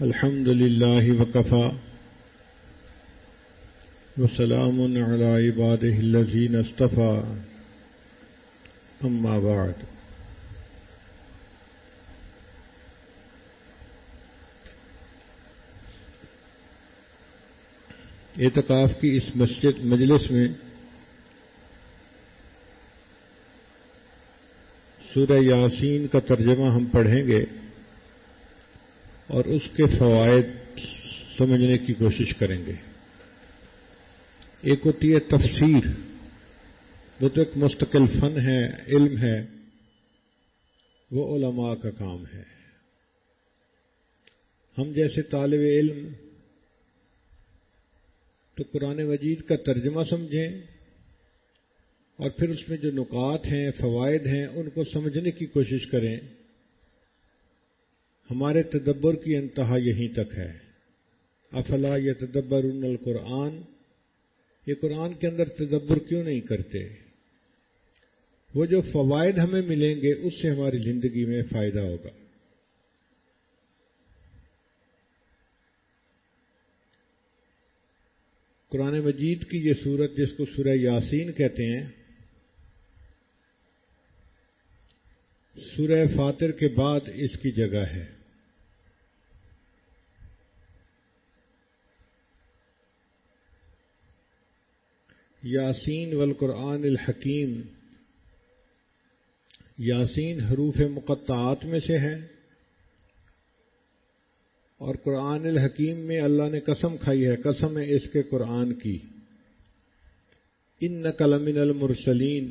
الحمد لله وكفى. وسلام على عباده الذين اصطفى. أما بعد. اعتکاف کی اس مسجد مجلس میں سورہ یاسین کا ترجمہ ہم پڑھیں گے۔ اور اس کے فوائد سمجھنے کی کوشش کریں گے۔ ایک ہوتی ہے تفسیر۔ وہ تو ایک مستقل فن ہے، علم ہے۔ وہ علماء کا کام ہے۔ ہم جیسے طالب علم تو قرآن مجید کا ترجمہ سمجھیں اور پھر اس میں جو نکات ہیں، فوائد ہیں، ان کو سمجھنے کی کوشش کریں۔ ہمارے تدبر کی انتہا یہیں تک ہے۔ افلا یا تدبر ان القرآن؟ یہ قرآن کے اندر تدبر کیوں نہیں کرتے؟ وہ جو فوائد ہمیں ملیں گے، اس سے ہماری زندگی میں فائدہ ہوگا۔ قرآن مجید کی یہ صورت جس کو سورہ یاسین کہتے ہیں، سورہ فاتر کے بعد اس کی جگہ ہے۔ یاسین والقرآن الحکیم۔ یاسین حروف مقطعات میں سے ہے اور قرآن الحکیم میں اللہ نے قسم کھائی ہے، قسم ہے اس کے قرآن کی۔ ان نقل المرسلین۔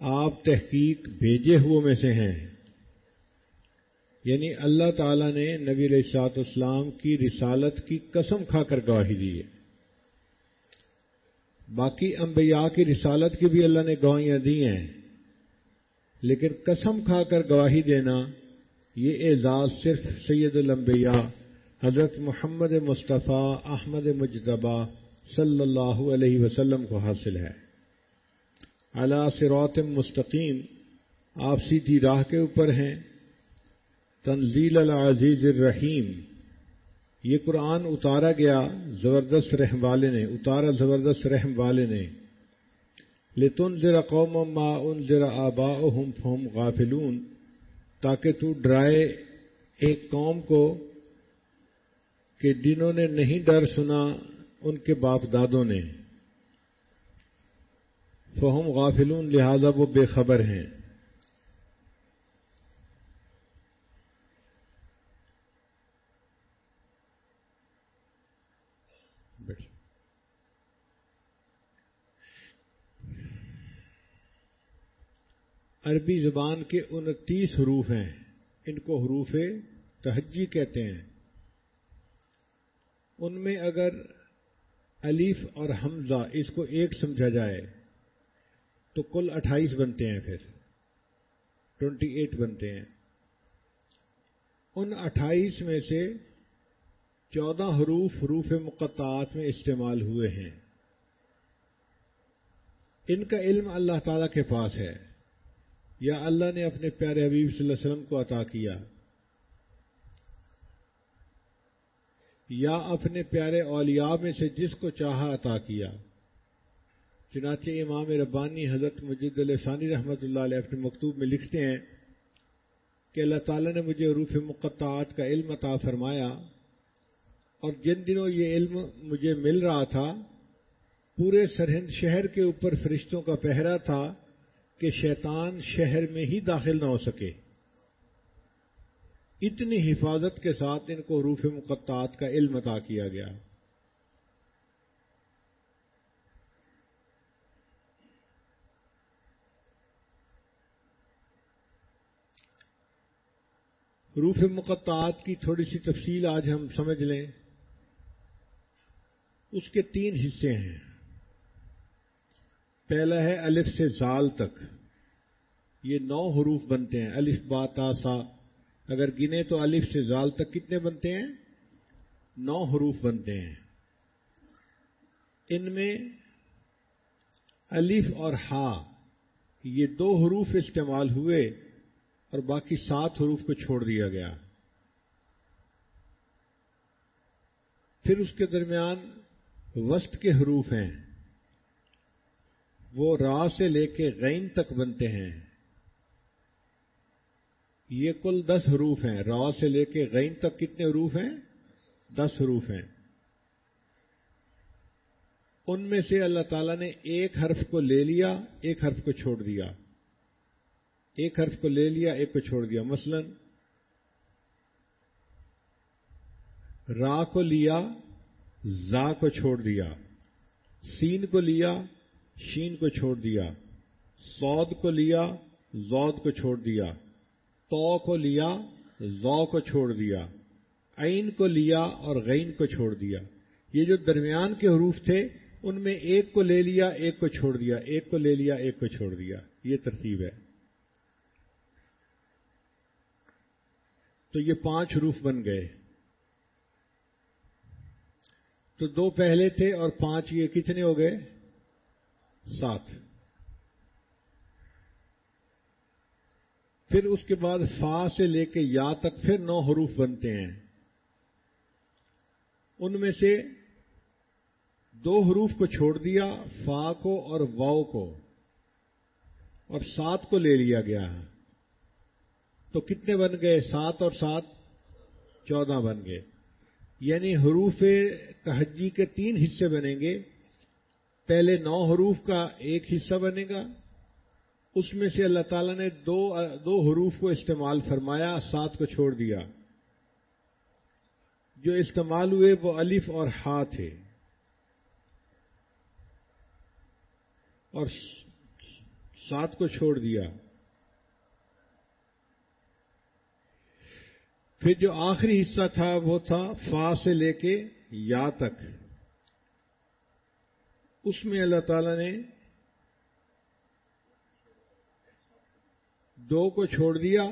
آپ تحقیق بھیجے ہوئے میں سے ہیں۔ یعنی اللہ تعالی نے نبی علیہ سات اسلام کی رسالت کی قسم کھا کر گواہی دی ہے۔ باقی انبیاء کی رسالت کی بھی اللہ نے گواہیاں دی ہیں۔ لیکن قسم کھا کر گواہی دینا، یہ اعزاز صرف سید الانبیاء، حضرت محمد مصطفیٰ احمد مجتبہ صلی اللہ علیہ وسلم کو حاصل ہے۔ اللہ سروت مستقیم، آپ سیدھی راہ کے اوپر ہیں۔ تنزیل العزیز الرحیم یہ قرآن اتارا گیا زبردست رحم والے نے، اتارا زبردست رحم والے نے۔ لتن ذرا قوم ما ان ذرا آبا ہم فہم غافلون، تاکہ تو ڈرائے ایک قوم کو کہ جنہوں نے نہیں ڈر سنا ان کے باپ دادوں نے۔ فہم غافلون، لہذا وہ بے خبر ہیں۔ عربی زبان کے انتیس حروف ہیں۔ ان کو حروف تہجی کہتے ہیں۔ ان میں اگر الف اور حمزہ اس کو ایک سمجھا جائے، تو کل اٹھائیس بنتے ہیں پھر۔ ٹوینٹی ایٹ بنتے ہیں۔ ان اٹھائیس میں سے چودہ حروف حروف مقطعات میں استعمال ہوئے ہیں۔ ان کا علم اللہ تعالی کے پاس ہے۔ یا اللہ نے اپنے پیارے حبیب صلی اللہ علیہ وسلم کو عطا کیا یا اپنے پیارے اولیاء میں سے جس کو چاہا عطا کیا چنانچہ امام ربانی حضرت مجد ثانی رحمۃ اللہ علیہ اپنے مکتوب میں لکھتے ہیں کہ اللہ تعالیٰ نے مجھے عروف مقطعات کا علم عطا فرمایا اور جن دنوں یہ علم مجھے مل رہا تھا، پورے سرہند شہر کے اوپر فرشتوں کا پہرا تھا کہ شیطان شہر میں ہی داخل نہ ہو سکے۔ اتنی حفاظت کے ساتھ ان کو روف مقطعات کا علم عطا کیا گیا۔ روف مقطعات کی تھوڑی سی تفصیل آج ہم سمجھ لیں۔ اس کے تین حصے ہیں۔ پہلا ہے الف سے زال تک۔ یہ نو حروف بنتے ہیں۔ الف، با، تا، سا۔ اگر گنے تو الف سے زال تک کتنے بنتے ہیں؟ نو حروف بنتے ہیں۔ ان میں الف اور ہا یہ دو حروف استعمال ہوئے اور باقی سات حروف کو چھوڑ دیا گیا۔ پھر اس کے درمیان وسط کے حروف ہیں۔ وہ را سے لے کے غین تک بنتے ہیں۔ یہ کل دس حروف ہیں۔ را سے لے کے غین تک کتنے حروف ہیں؟ دس حروف ہیں۔ ان میں سے اللہ تعالیٰ نے ایک حرف کو لے لیا، ایک حرف کو چھوڑ دیا۔ ایک حرف کو لے لیا، ایک کو چھوڑ دیا۔ مثلا، را کو لیا، زا کو چھوڑ دیا۔ سین کو لیا شین کو چھوڑ دیا، سود کو لیا، زود کو چھوڑ دیا، تو کو لیا، زو کو چھوڑ دیا، عین کو لیا اور غین کو چھوڑ دیا۔ یہ جو درمیان کے حروف تھے، ان میں ایک کو لے لیا، ایک کو چھوڑ دیا، ایک کو لے لیا، ایک کو چھوڑ دیا۔ یہ ترتیب ہے۔ تو یہ پانچ حروف بن گئے۔ تو دو پہلے تھے اور پانچ یہ کتنے ہو گئے؟ سات پھر اس کے بعد فا سے لے کے یا تک پھر نو حروف بنتے ہیں۔ ان میں سے دو حروف کو چھوڑ دیا، فا کو اور واؤ کو۔ اور سات کو لے لیا گیا۔ ہے تو کتنے بن گئے؟ سات اور سات چودہ بن گئے۔ یعنی حروف تہجی کے تین حصے بنیں گے۔ پہلے نو حروف کا ایک حصہ بنے گا۔ اس میں سے اللہ تعالیٰ نے دو دو حروف کو استعمال فرمایا، سات کو چھوڑ دیا۔ جو استعمال ہوئے وہ الف اور ہا تھے۔ اور سات کو چھوڑ دیا۔ پھر جو آخری حصہ تھا وہ تھا فا سے لے کے یا تک۔ اس میں اللہ تعالی نے دو کو چھوڑ دیا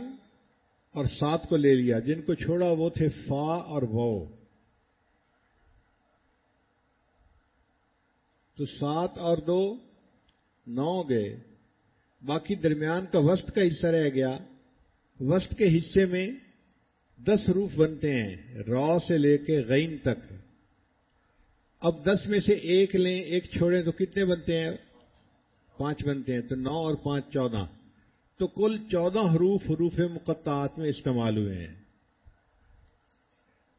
اور سات کو لے لیا۔ جن کو چھوڑا وہ تھے فا اور وہ تو سات اور دو نو گئے۔ باقی درمیان کا وسط کا حصہ رہ گیا۔ وسط کے حصے میں دس روف بنتے ہیں رو سے لے کے غین تک۔ اب دس میں سے ایک لیں، ایک چھوڑیں تو کتنے بنتے ہیں؟ پانچ بنتے ہیں، تو نو اور پانچ چودہ۔ تو کل چودہ حروف حروف مقطعات میں استعمال ہوئے ہیں۔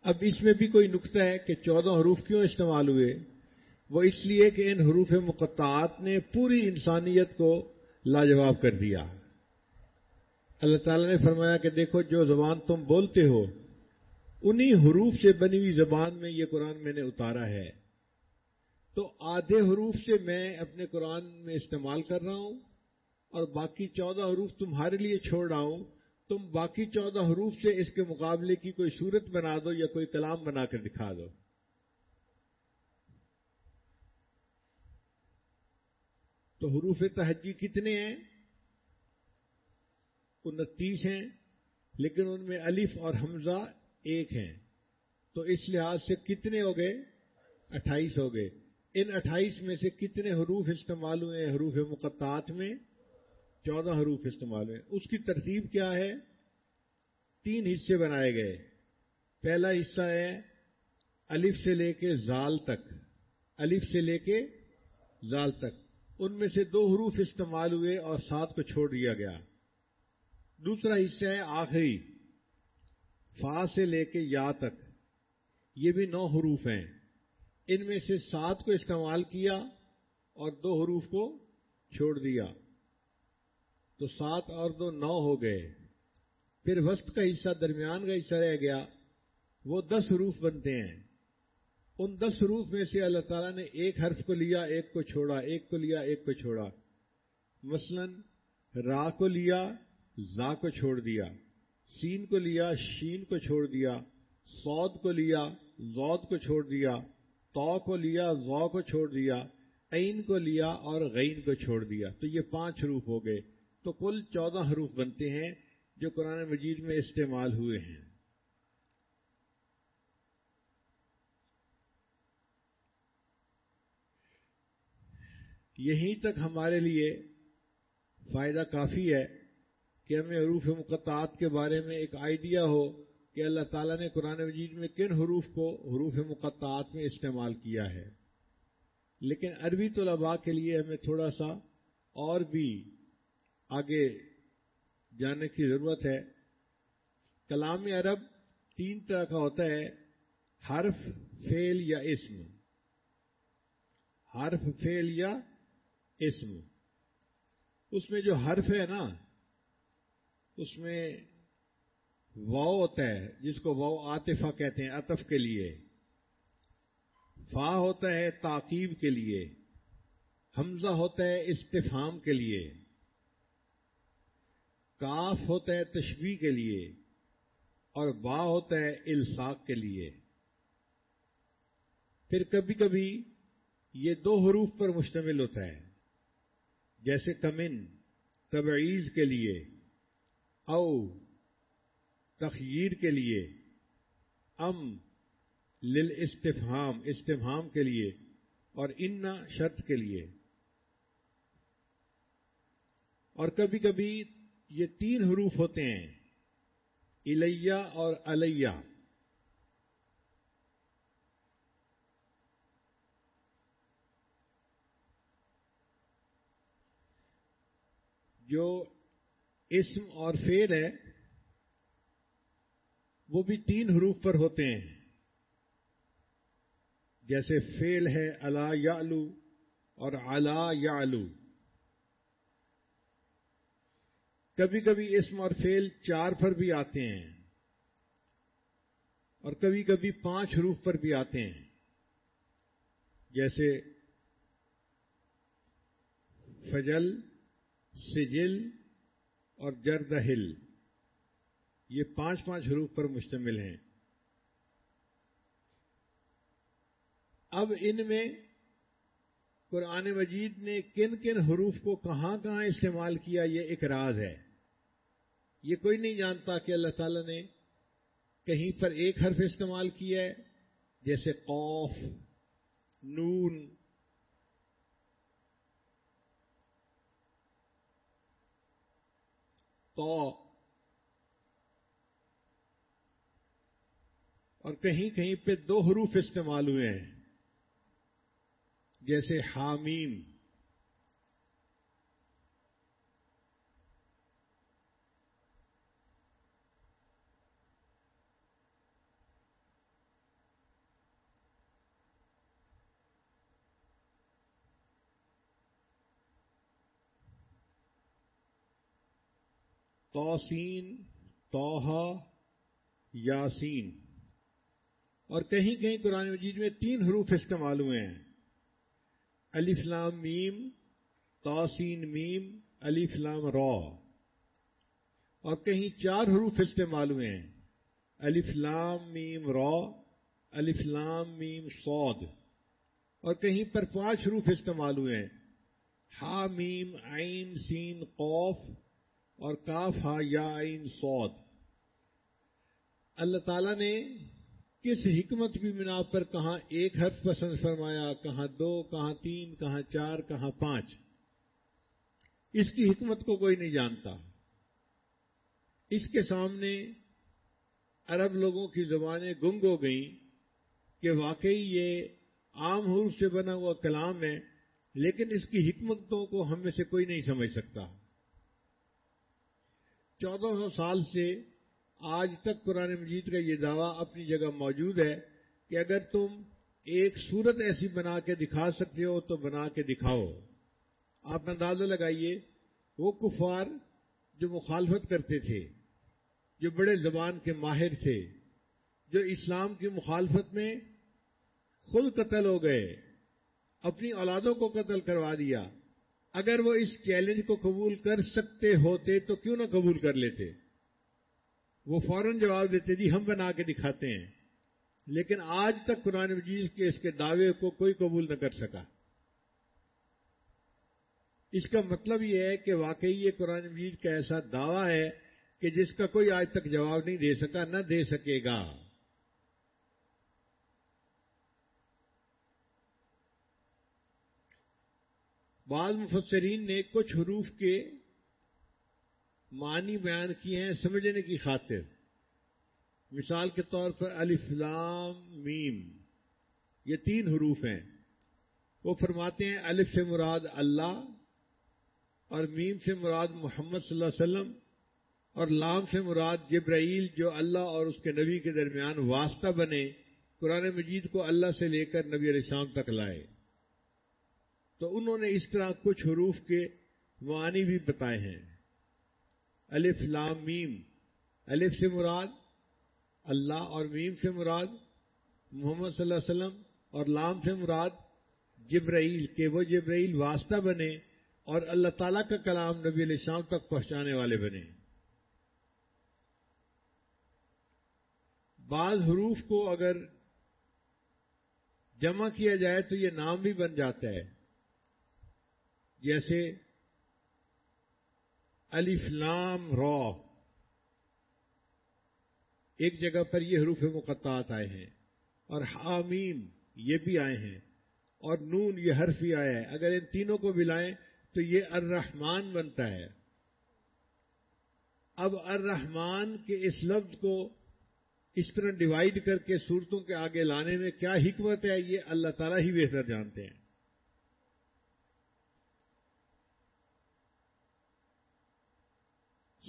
اب اس میں بھی کوئی نقطہ ہے کہ چودہ حروف کیوں استعمال ہوئے؟ وہ اس لیے کہ ان حروف مقطعات نے پوری انسانیت کو لاجواب کر دیا۔ اللہ تعالیٰ نے فرمایا کہ دیکھو، جو زبان تم بولتے ہو، انہی حروف سے بنی ہوئی زبان میں یہ قرآن میں نے اتارا ہے۔ تو آدھے حروف سے میں اپنے قرآن میں استعمال کر رہا ہوں اور باقی چودہ حروف تمہارے لیے چھوڑ رہا ہوں، تم باقی چودہ حروف سے اس کے مقابلے کی کوئی صورت بنا دو یا کوئی کلام بنا کر دکھا دو۔ تو حروف تہجی کتنے ہیں؟ انتیس ہیں، لیکن ان میں الف اور حمزہ ایک ہیں۔ تو اس لحاظ سے کتنے ہو گئے؟ اٹھائیس ہو گئے۔ ان اٹھائیس میں سے کتنے حروف استعمال ہوئے ہیں حروف مقطعات میں؟ چودہ حروف استعمال ہوئے اس کی ترتیب کیا ہے؟ تین حصے بنائے گئے۔ پہلا حصہ ہے الف سے لے کے زال تک۔ الف سے لے کے زال تک۔ ان میں سے دو حروف استعمال ہوئے اور سات کو چھوڑ دیا گیا۔ دوسرا حصہ ہے آخری۔ فا سے لے کے یا تک۔ یہ بھی نو حروف ہیں۔ ان میں سے سات کو استعمال کیا اور دو حروف کو چھوڑ دیا۔ تو سات اور دو نو ہو گئے۔ پھر وسط کا حصہ درمیان کا حصہ رہ گیا۔ وہ دس حروف بنتے ہیں۔ ان دس حروف میں سے اللہ تعالیٰ نے ایک حرف کو لیا، ایک کو چھوڑا، ایک کو لیا، ایک کو چھوڑا۔ مثلا را کو لیا، زا کو چھوڑ دیا۔ سین کو لیا، شین کو چھوڑ دیا۔ سود کو لیا، زود کو چھوڑ دیا۔ تو کو لیا زو کو چھوڑ دیا، عین کو لیا اور غین کو چھوڑ دیا۔ تو یہ پانچ حروف ہو گئے۔ تو کل چودہ حروف بنتے ہیں جو قرآن مجید میں استعمال ہوئے ہیں۔ یہیں تک ہمارے لیے فائدہ کافی ہے کہ ہمیں حروف مقطعات کے بارے میں ایک آئیڈیا ہو۔ کہ اللہ تعالیٰ نے قرآن مجید میں کن حروف کو حروف مقطعات میں استعمال کیا ہے۔ لیکن عربی طلباء کے لیے ہمیں تھوڑا سا اور بھی آگے جاننے کی ضرورت ہے۔ کلام عرب تین طرح کا ہوتا ہے، حرف فیل یا اسم۔ حرف فیل یا اسم۔ اس میں جو حرف ہے نا، اس میں واؤ ہوتا ہے، جس کو واؤ آتفا کہتے ہیں اطف کے لیے۔ فا ہوتا ہے تاکیب کے لیے۔ حمزہ ہوتا ہے استفام کے لیے۔ کاف ہوتا ہے تشبیح کے لیے۔ اور با ہوتا ہے الساق کے لیے۔ پھر کبھی کبھی یہ دو حروف پر مشتمل ہوتا ہے۔ جیسے کمن، تبعیض کے لیے۔ او تخیر کے لیے، ام لل استفہام استفہام کے لیے اور انا شرط کے لیے۔ اور کبھی کبھی یہ تین حروف ہوتے ہیں، الیہ اور علیہ۔ جو اسم اور فیر ہے وہ بھی تین حروف پر ہوتے ہیں۔ جیسے فیل ہے الا یعلو اور الا یعلو۔ کبھی کبھی اسم اور فیل چار پر بھی آتے ہیں اور کبھی کبھی پانچ حروف پر بھی آتے ہیں۔ جیسے فجل، سجل اور جردہل۔ یہ پانچ پانچ حروف پر مشتمل ہیں۔ اب ان میں قرآن مجید نے کن کن حروف کو کہاں کہاں استعمال کیا یہ ایک راز ہے۔ یہ کوئی نہیں جانتا کہ اللہ تعالی نے کہیں پر ایک حرف استعمال کیا ہے، جیسے قوف، نون۔ تو اور کہیں کہیں پہ دو حروف استعمال ہوئے ہیں۔ جیسے حامیم۔ توسین توحا یاسین۔ اور کہیں کہیں قرآن مجید میں تین حروف استعمال ہوئے ہیں۔ علی فلام میم توسین میم علی فلام رو اور کہیں چار حروف استعمال ہوئے ہیں۔ علی فلام میم رو علی فلام میم سعود اور کہیں پر پانچ حروف استعمال ہوئے ہیں۔ ہا میم، عین، سین قوف اور کاف، ہا، یا، عین سعود اللہ تعالی نے کس حکمت بھی بنا پر کہاں ایک حرف پسند فرمایا، کہاں دو، کہاں تین، کہاں چار، کہاں پانچ؟ اس کی حکمت کو کوئی نہیں جانتا۔ اس کے سامنے عرب لوگوں کی زبانیں گنگ ہو گئیں کہ واقعی یہ عام حروف سے بنا ہوا کلام ہے، لیکن اس کی حکمتوں کو ہم میں سے کوئی نہیں سمجھ سکتا۔ چودہ سو سال سے آج تک قرآن مجید کا یہ دعویٰ اپنی جگہ موجود ہے کہ اگر تم ایک صورت ایسی بنا کے دکھا سکتے ہو تو بنا کے دکھاؤ۔ آپ اندازہ لگائیے، وہ کفار جو مخالفت کرتے تھے، جو بڑے زبان کے ماہر تھے، جو اسلام کی مخالفت میں خود قتل ہو گئے، اپنی اولادوں کو قتل کروا دیا۔ اگر وہ اس چیلنج کو قبول کر سکتے ہوتے تو کیوں نہ قبول کر لیتے؟ وہ فوراً جواب دیتے جی ہم بنا کے دکھاتے ہیں۔ لیکن آج تک قرآن مجید کے اس کے دعوے کو کوئی قبول نہ کر سکا۔ اس کا مطلب یہ ہے کہ واقعی یہ قرآن مجید کا ایسا دعویٰ ہے کہ جس کا کوئی آج تک جواب نہیں دے سکا، نہ دے سکے گا۔ بعض مفسرین نے کچھ حروف کے معنی بیان کیے ہیں سمجھنے کی خاطر۔ مثال کے طور پر الفلام میم۔ یہ تین حروف ہیں۔ وہ فرماتے ہیں الف سے مراد اللہ اور میم سے مراد محمد صلی اللہ علیہ وسلم اور لام سے مراد جبرائیل جو اللہ اور اس کے نبی کے درمیان واسطہ بنے، قرآن مجید کو اللہ سے لے کر نبی علیہ السلام تک لائے۔ تو انہوں نے اس طرح کچھ حروف کے معنی بھی بتائے ہیں۔ الف لام میم، الف سے مراد اللہ اور میم سے مراد محمد صلی اللہ علیہ وسلم اور لام سے مراد جبرائیل، کہ وہ جبرائیل واسطہ بنے اور اللہ تعالیٰ کا کلام نبی علیہ السلام تک پہنچانے والے بنے۔ بعض حروف کو اگر جمع کیا جائے تو یہ نام بھی بن جاتا ہے۔ جیسے الفلام رو ایک جگہ پر یہ حروف مقطعات آئے ہیں اور حامیم یہ بھی آئے ہیں اور نون یہ حرف ہی آیا ہے۔ اگر ان تینوں کو ملائیں تو یہ الرحمان بنتا ہے۔ اب الرحمان کے اس لفظ کو اس طرح ڈیوائڈ کر کے صورتوں کے آگے لانے میں کیا حکمت ہے یہ اللہ تعالیٰ ہی بہتر جانتے ہیں۔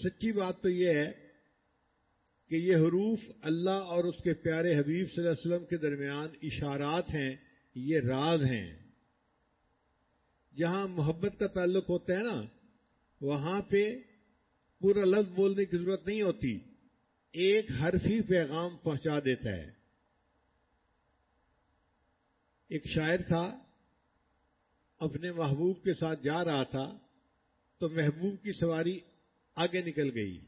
سچی بات تو یہ ہے کہ یہ حروف اللہ اور اس کے پیارے حبیب صلی اللہ علیہ وسلم کے درمیان اشارات ہیں، یہ راز ہیں۔ جہاں محبت کا تعلق ہوتا ہے نا، وہاں پہ پورا لفظ بولنے کی ضرورت نہیں ہوتی۔ ایک حرفی پیغام پہنچا دیتا ہے۔ ایک شاعر تھا، اپنے محبوب کے ساتھ جا رہا تھا، تو محبوب کی سواری آگے نکل گئی۔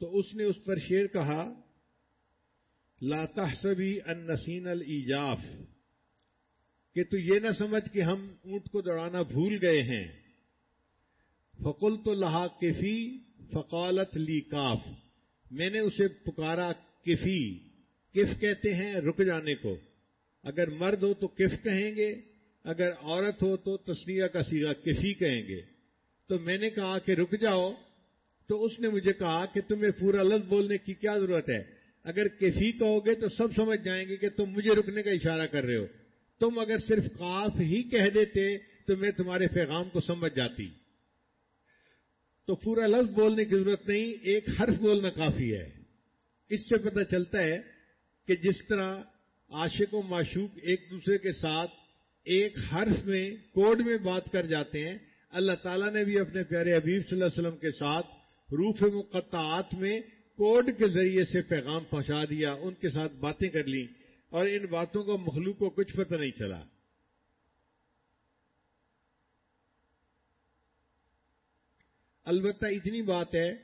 تو اس نے اس پر شیر کہا، لا تحسبی ان نسین الجاف کہ تو یہ نہ سمجھ کہ ہم اونٹ کو دوڑانا بھول گئے ہیں۔ فقل تو لہا کفی فقالت لی کاف، میں نے اسے پکارا کفی، کف کہتے ہیں رک جانے کو۔ اگر مرد ہو تو کف کہیں گے، اگر عورت ہو تو تسلیہ کا سیگا کفی کہیں گے۔ تو میں نے کہا کہ رک جاؤ۔ تو اس نے مجھے کہا کہ تمہیں پورا لفظ بولنے کی کیا ضرورت ہے؟ اگر کفی کہو گے تو سب سمجھ جائیں گے کہ تم مجھے رکنے کا اشارہ کر رہے ہو۔ تم اگر صرف کاف ہی کہہ دیتے تو میں تمہارے پیغام کو سمجھ جاتی۔ تو پورا لفظ بولنے کی ضرورت نہیں، ایک حرف بولنا کافی ہے۔ اس سے پتہ چلتا ہے کہ جس طرح عاشق و معشوق ایک دوسرے کے ساتھ ایک حرف میں، کوڈ میں بات کر جاتے ہیں اللہ تعالیٰ نے بھی اپنے پیارے حبیب صلی اللہ علیہ وسلم کے ساتھ روف مقطعات میں کوڈ کے ذریعے سے پیغام پہنچا دیا، ان کے ساتھ باتیں کر لیں اور ان باتوں کو مخلوق کو کچھ پتہ نہیں چلا۔ البتہ اتنی بات ہے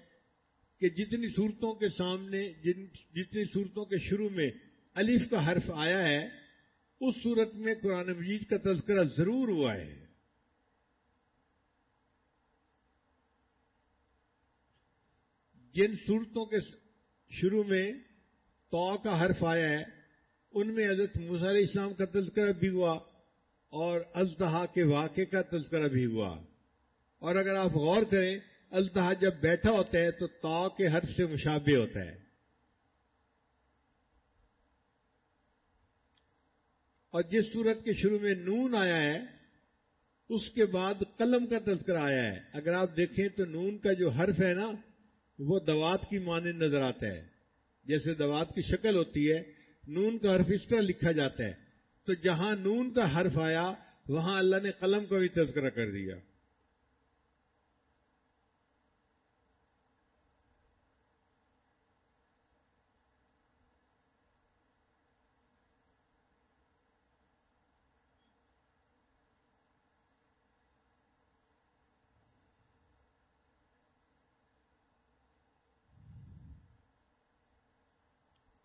کہ جتنی صورتوں کے سامنے جتنی صورتوں کے شروع میں الف کا حرف آیا ہے، اس صورت میں قرآن مجید کا تذکرہ ضرور ہوا ہے۔ جن صورتوں کے شروع میں تو کا حرف آیا ہے، ان میں حضرت مظہر اسلام کا تذکرہ بھی ہوا اور ازدہا کے واقعے کا تذکرہ بھی ہوا۔ اور اگر آپ غور کریں، التحا جب بیٹھا ہوتا ہے تو تا کے حرف سے مشابہ ہوتا ہے۔ اور جس صورت کے شروع میں نون آیا ہے، اس کے بعد قلم کا تذکرہ آیا ہے۔ اگر آپ دیکھیں تو نون کا جو حرف ہے نا وہ دوات کی مانند نظر آتا ہے۔ جیسے دوات کی شکل ہوتی ہے، نون کا حرف اس طرح لکھا جاتا ہے۔ تو جہاں نون کا حرف آیا، وہاں اللہ نے قلم کا بھی تذکرہ کر دیا۔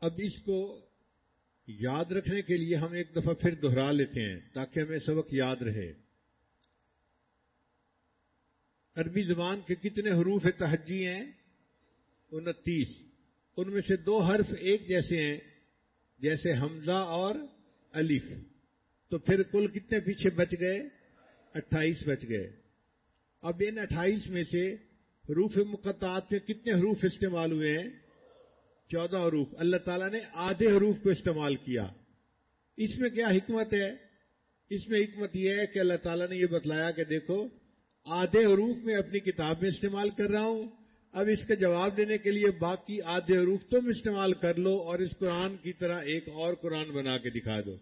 اب اس کو یاد رکھنے کے لیے ہم ایک دفعہ پھر دہرا لیتے ہیں تاکہ ہمیں سبق یاد رہے۔ عربی زبان کے کتنے حروف تہجی ہیں؟ انتیس۔ ان میں سے دو حرف ایک جیسے ہیں، جیسے حمزہ اور الف۔ تو پھر کل کتنے پیچھے بچ گئے؟ اٹھائیس بچ گئے۔ اب ان اٹھائیس میں سے حروف مقطعات کے کتنے حروف استعمال ہوئے ہیں؟ چودہ حروف۔ اللہ تعالیٰ نے آدھے حروف کو استعمال کیا۔ اس میں کیا حکمت ہے؟ اس میں حکمت یہ ہے کہ اللہ تعالیٰ نے یہ بتلایا کہ دیکھو، آدھے حروف میں اپنی کتاب میں استعمال کر رہا ہوں۔ اب اس کا جواب دینے کے لیے باقی آدھے حروف تم استعمال کر لو اور اس قرآن کی طرح ایک اور قرآن بنا کے دکھا دو۔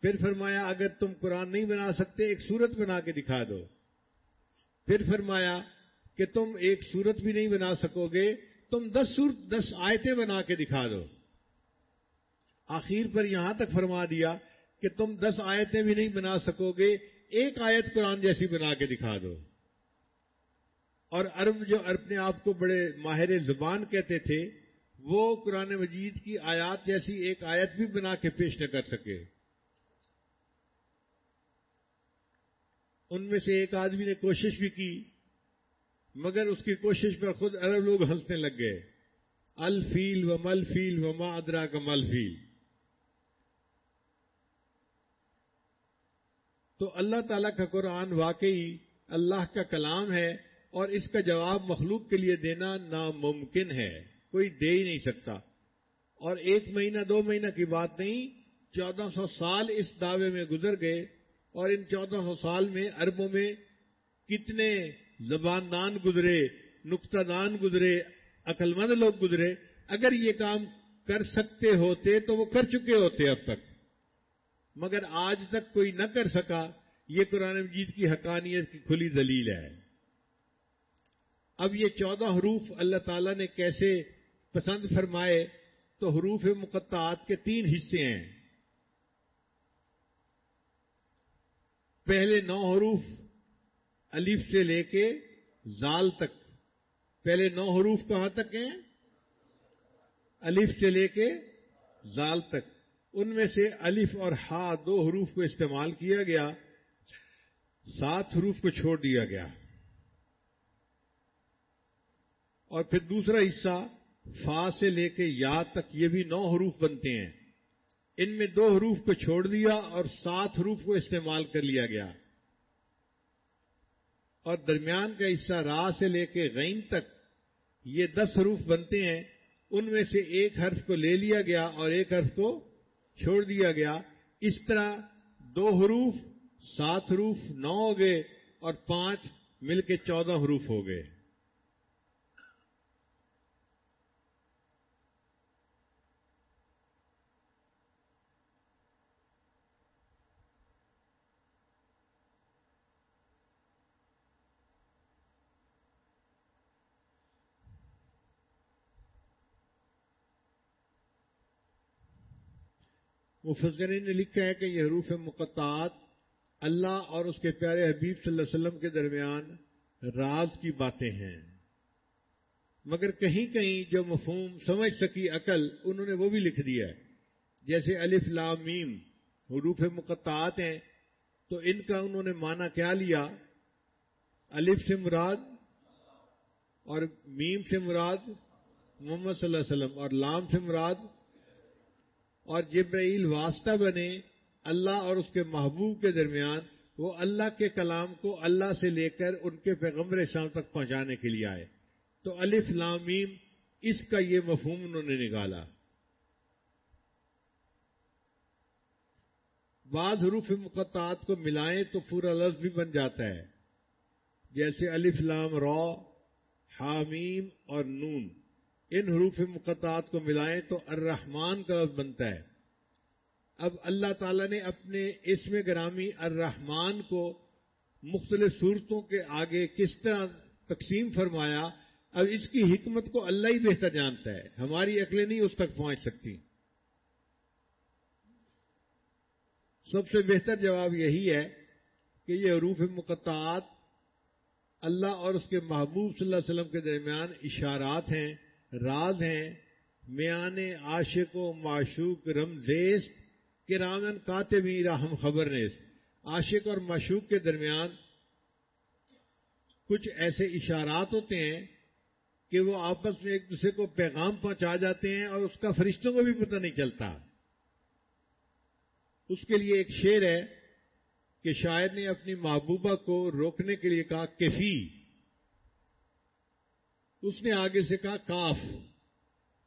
پھر فرمایا، اگر تم قرآن نہیں بنا سکتے، ایک صورت بنا کے دکھا دو۔ پھر فرمایا کہ تم ایک صورت بھی نہیں بنا سکو گے۔ تم دس صورت دس آیتیں بنا کے دکھا دو۔ آخر پر یہاں تک فرما دیا کہ تم دس آیتیں بھی نہیں بنا سکو گے، ایک آیت قرآن جیسی بنا کے دکھا دو۔ اور عرب جو اپنے آپ کو بڑے ماہر زبان کہتے تھے، وہ قرآن مجید کی آیات جیسی ایک آیت بھی بنا کے پیش نہ کر سکے۔ ان میں سے ایک آدمی نے کوشش بھی کی مگر اس کی کوشش پر خود عرب لوگ ہنسنے لگ گئے۔ الفیل و مل فیل و ما ادرا کا مل فیل تو اللہ تعالیٰ کا قرآن واقعی اللہ کا کلام ہے اور اس کا جواب مخلوق کے لیے دینا ناممکن ہے۔ کوئی دے ہی نہیں سکتا۔ اور ایک مہینہ، دو مہینہ کی بات نہیں، چودہ سو سال اس دعوے میں گزر گئے اور ان چودہ سو سال میں اربوں میں کتنے زبان دان گزرے، نقطہ دان گزرے، عقل مند لوگ گزرے، اگر یہ کام کر سکتے ہوتے تو وہ کر چکے ہوتے اب تک۔ مگر آج تک کوئی نہ کر سکا، یہ قرآن مجید کی حقانیت کی کھلی دلیل ہے۔ اب یہ چودہ حروف اللہ تعالیٰ نے کیسے پسند فرمائے، تو حروف مقطعات کے تین حصے ہیں۔ پہلے نو حروف الف سے لے کے زال تک۔ پہلے نو حروف کہاں تک ہیں؟ الف سے لے کے زال تک۔ ان میں سے الف اور ہا دو حروف کو استعمال کیا گیا۔ سات حروف کو چھوڑ دیا گیا۔ اور پھر دوسرا حصہ فا سے لے کے یا تک، یہ بھی نو حروف بنتے ہیں۔ ان میں دو حروف کو چھوڑ دیا اور سات حروف کو استعمال کر لیا گیا۔ اور درمیان کا حصہ را سے لے کے غین تک یہ دس حروف بنتے ہیں، ان میں سے ایک حرف کو لے لیا گیا اور ایک حرف کو چھوڑ دیا گیا۔ اس طرح دو حروف، سات حروف نو ہو گئے اور پانچ مل کے چودہ حروف ہو گئے۔ مفسرین نے لکھا ہے کہ یہ حروف مقطعات اللہ اور اس کے پیارے حبیب صلی اللہ علیہ وسلم کے درمیان راز کی باتیں ہیں۔ مگر کہیں کہیں جو مفہوم سمجھ سکی عقل، انہوں نے وہ بھی لکھ دیا ہے۔ جیسے الف لام میم، حروف مقطعات ہیں، تو ان کا انہوں نے مانا کیا لیا؟ الف سے مراد اور میم سے مراد محمد صلی اللہ علیہ وسلم اور لام سے مراد اور جبرائیل واسطہ بنے اللہ اور اس کے محبوب کے درمیان، وہ اللہ کے کلام کو اللہ سے لے کر ان کے پیغمبر شام تک پہنچانے کے لیے آئے۔ تو الف لامیم اس کا یہ مفہوم انہوں نے نکالا۔ بعض حروف مقطعات کو ملائیں تو پورا لفظ بھی بن جاتا ہے۔ جیسے الف لام رو حامیم اور نون۔ ان حروف مقطعات کو ملائیں تو الرحمان کا لفظ بنتا ہے۔ اب اللہ تعالی نے اپنے اسم گرامی الرحمان کو مختلف صورتوں کے آگے کس طرح تقسیم فرمایا، اب اس کی حکمت کو اللہ ہی بہتر جانتا ہے۔ ہماری عقلیں نہیں اس تک پہنچ سکتی۔ سب سے بہتر جواب یہی ہے کہ یہ حروف مقطعات اللہ اور اس کے محبوب صلی اللہ علیہ وسلم کے درمیان اشارات ہیں۔ راز ہیں۔ میان عاشق و معشوق رمزیز کے رامن کاتے بھی راہم خبر نیز عاشق اور معشوق کے درمیان کچھ ایسے اشارات ہوتے ہیں کہ وہ آپس میں ایک دوسرے کو پیغام پہنچا جاتے ہیں اور اس کا فرشتوں کو بھی پتہ نہیں چلتا۔ اس کے لیے ایک شعر ہے کہ شاعر نے اپنی محبوبہ کو روکنے کے لیے کہا، کیفی اس نے آگے سے کہا، کاف.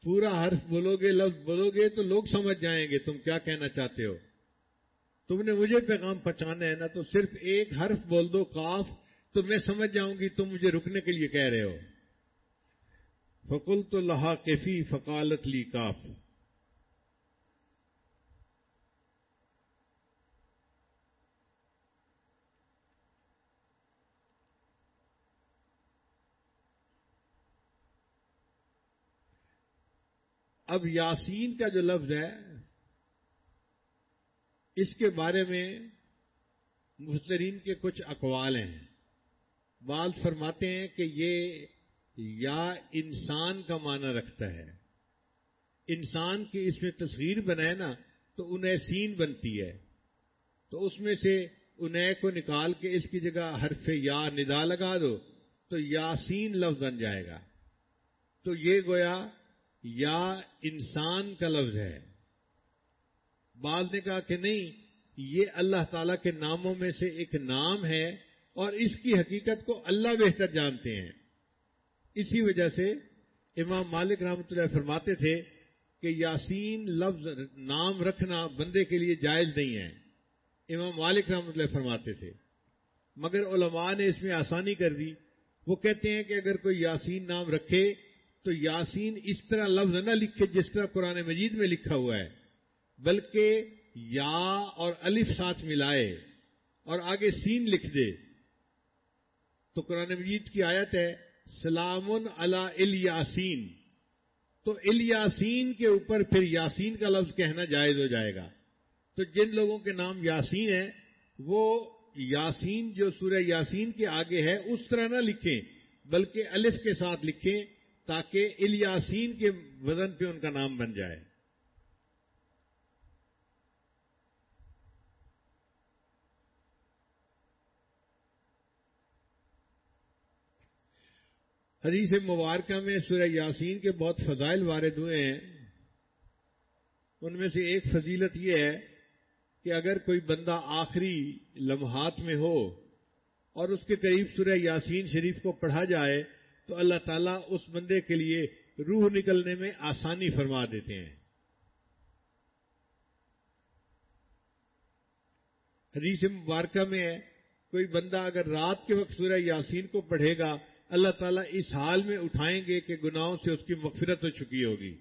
پورا حرف بولو گے، لفظ بولو گے، تو لوگ سمجھ جائیں گے تم کیا کہنا چاہتے ہو. تم نے مجھے پیغام پہچانا ہے نا تو صرف ایک حرف بول دو، کاف. تو میں سمجھ جاؤں گی تم مجھے رکنے کے لیے کہہ رہے ہو. فکل تو لہا کیفی فقالت لی کاف. اب یاسین کا جو لفظ ہے، اس کے بارے میں مفترین کے کچھ اقوال ہیں۔ بعض فرماتے ہیں کہ یہ یا انسان کا معنی رکھتا ہے۔ انسان کی اس میں تصویر بنائے نا، تو انہیں سین بنتی ہے۔ تو اس میں سے انہیں کو نکال کے اس کی جگہ حرف یا ندا لگا دو، تو یاسین لفظ بن جائے گا۔ تو یہ گویا یا انسان کا لفظ ہے۔ بعض نے کہا کہ نہیں، یہ اللہ تعالی کے ناموں میں سے ایک نام ہے اور اس کی حقیقت کو اللہ بہتر جانتے ہیں۔ اسی وجہ سے امام مالک رحمۃ اللہ فرماتے تھے کہ یاسین لفظ نام رکھنا بندے کے لیے جائز نہیں ہے۔ امام مالک رحمۃ اللہ فرماتے تھے۔ مگر علماء نے اس میں آسانی کر دی۔ وہ کہتے ہیں کہ اگر کوئی یاسین نام رکھے تو یاسین اس طرح لفظ نہ لکھے جس طرح قرآن مجید میں لکھا ہوا ہے، بلکہ یا اور الف ساتھ ملائے اور آگے سین لکھ دے۔ تو قرآن مجید کی آیت ہے، سلام ال یاسین۔ تو ال یاسین کے اوپر پھر یاسین کا لفظ کہنا جائز ہو جائے گا۔ تو جن لوگوں کے نام یاسین ہیں، وہ یاسین جو سورہ یاسین کے آگے ہے، اس طرح نہ لکھیں، بلکہ الف کے ساتھ لکھیں۔ تاکہ الیاسین کے وزن پہ ان کا نام بن جائے۔ حدیث مبارکہ میں سورہ یاسین کے بہت فضائل وارد ہوئے ہیں۔ ان میں سے ایک فضیلت یہ ہے کہ اگر کوئی بندہ آخری لمحات میں ہو اور اس کے قریب سورہ یاسین شریف کو پڑھا جائے تو اللہ تعالیٰ اس بندے کے لیے روح نکلنے میں آسانی فرما دیتے ہیں۔ حدیث مبارکہ میں ہے، کوئی بندہ اگر رات کے وقت سورہ یاسین کو پڑھے گا، اللہ تعالیٰ اس حال میں اٹھائیں گے کہ گناہوں سے اس کی مغفرت ہو چکی ہوگی۔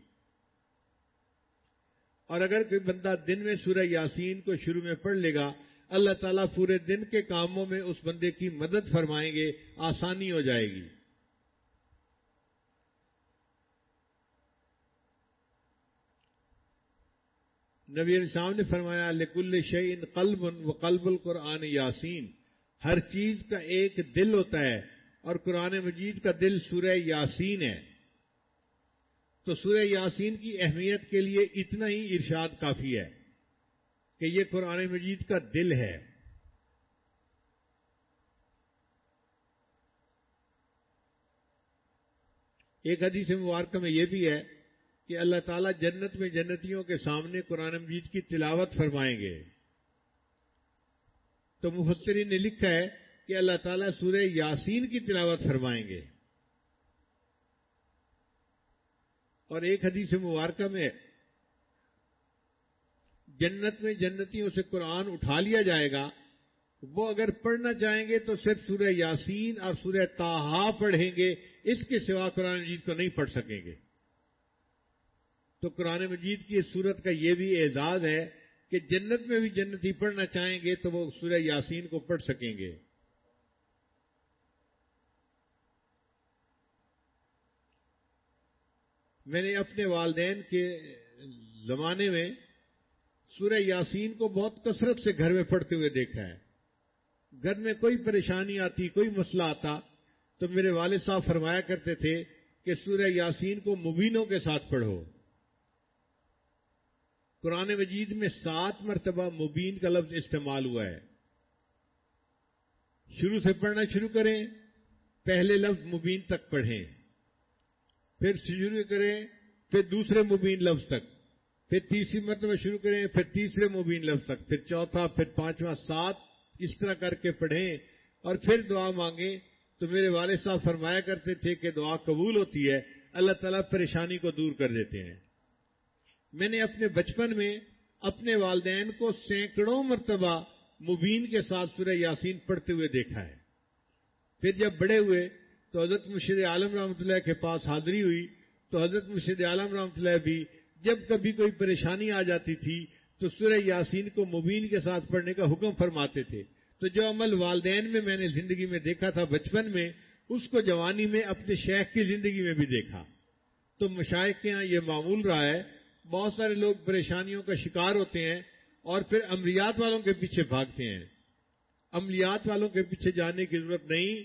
اور اگر کوئی بندہ دن میں سورہ یاسین کو شروع میں پڑھ لے گا، اللہ تعالیٰ پورے دن کے کاموں میں اس بندے کی مدد فرمائیں گے، آسانی ہو جائے گی۔ نبی السلام نے فرمایا، لکل شعین قلب و قلب القرآن یاسین۔ ہر چیز کا ایک دل ہوتا ہے اور قرآن مجید کا دل سورہ یاسین ہے۔ تو سورہ یاسین کی اہمیت کے لیے اتنا ہی ارشاد کافی ہے کہ یہ قرآن مجید کا دل ہے۔ ایک حدیث مبارکہ میں یہ بھی ہے کہ اللہ تعالیٰ جنت میں جنتیوں کے سامنے قرآن مجید کی تلاوت فرمائیں گے۔ تو مفسری نے لکھا ہے کہ اللہ تعالیٰ سورہ یاسین کی تلاوت فرمائیں گے۔ اور ایک حدیث مبارکہ میں جنت میں جنتیوں سے قرآن اٹھا لیا جائے گا۔ وہ اگر پڑھنا چاہیں گے تو صرف سورہ یاسین اور سورہ تاہا پڑھیں گے۔ اس کے سوا قرآن مجید کو نہیں پڑھ سکیں گے۔ تو قرآن مجید کی اس صورت کا یہ بھی اعزاز ہے کہ جنت میں بھی جنتی پڑھنا چاہیں گے تو وہ سورہ یاسین کو پڑھ سکیں گے۔ میں نے اپنے والدین کے زمانے میں سورہ یاسین کو بہت کثرت سے گھر میں پڑھتے ہوئے دیکھا ہے۔ گھر میں کوئی پریشانی آتی، کوئی مسئلہ آتا تو میرے والد صاحب فرمایا کرتے تھے کہ سورہ یاسین کو مبینوں کے ساتھ پڑھو۔ قرآن مجید میں سات مرتبہ مبین کا لفظ استعمال ہوا ہے۔ شروع سے پڑھنا شروع کریں، پہلے لفظ مبین تک پڑھیں، پھر شروع کریں، پھر دوسرے مبین لفظ تک، پھر تیسری مرتبہ شروع کریں، پھر تیسرے مبین لفظ تک، پھر چوتھا، پھر پانچواں، سات، اس طرح کر کے پڑھیں۔ اور پھر دعا مانگیں۔ تو میرے والد صاحب فرمایا کرتے تھے کہ دعا قبول ہوتی ہے، اللہ تعالیٰ پریشانی کو دور کر دیتے ہیں۔ میں نے اپنے بچپن میں اپنے والدین کو سینکڑوں مرتبہ مبین کے ساتھ سورہ یاسین پڑھتے ہوئے دیکھا ہے۔ پھر جب بڑے ہوئے تو حضرت مرشد عالم رحمۃ اللہ کے پاس حاضری ہوئی تو حضرت مرشد عالم رحمۃ اللہ بھی جب کبھی کوئی پریشانی آ جاتی تھی تو سورہ یاسین کو مبین کے ساتھ پڑھنے کا حکم فرماتے تھے۔ تو جو عمل والدین میں میں نے زندگی میں دیکھا تھا بچپن میں، اس کو جوانی میں اپنے شیخ کی زندگی میں بھی دیکھا۔ تو مشائق کے یہاں یہ معمول رہا ہے بہت سارے لوگ پریشانیوں کا شکار ہوتے ہیں اور پھر عملیات والوں کے پیچھے بھاگتے ہیں۔ عملیات والوں کے پیچھے جانے کی ضرورت نہیں۔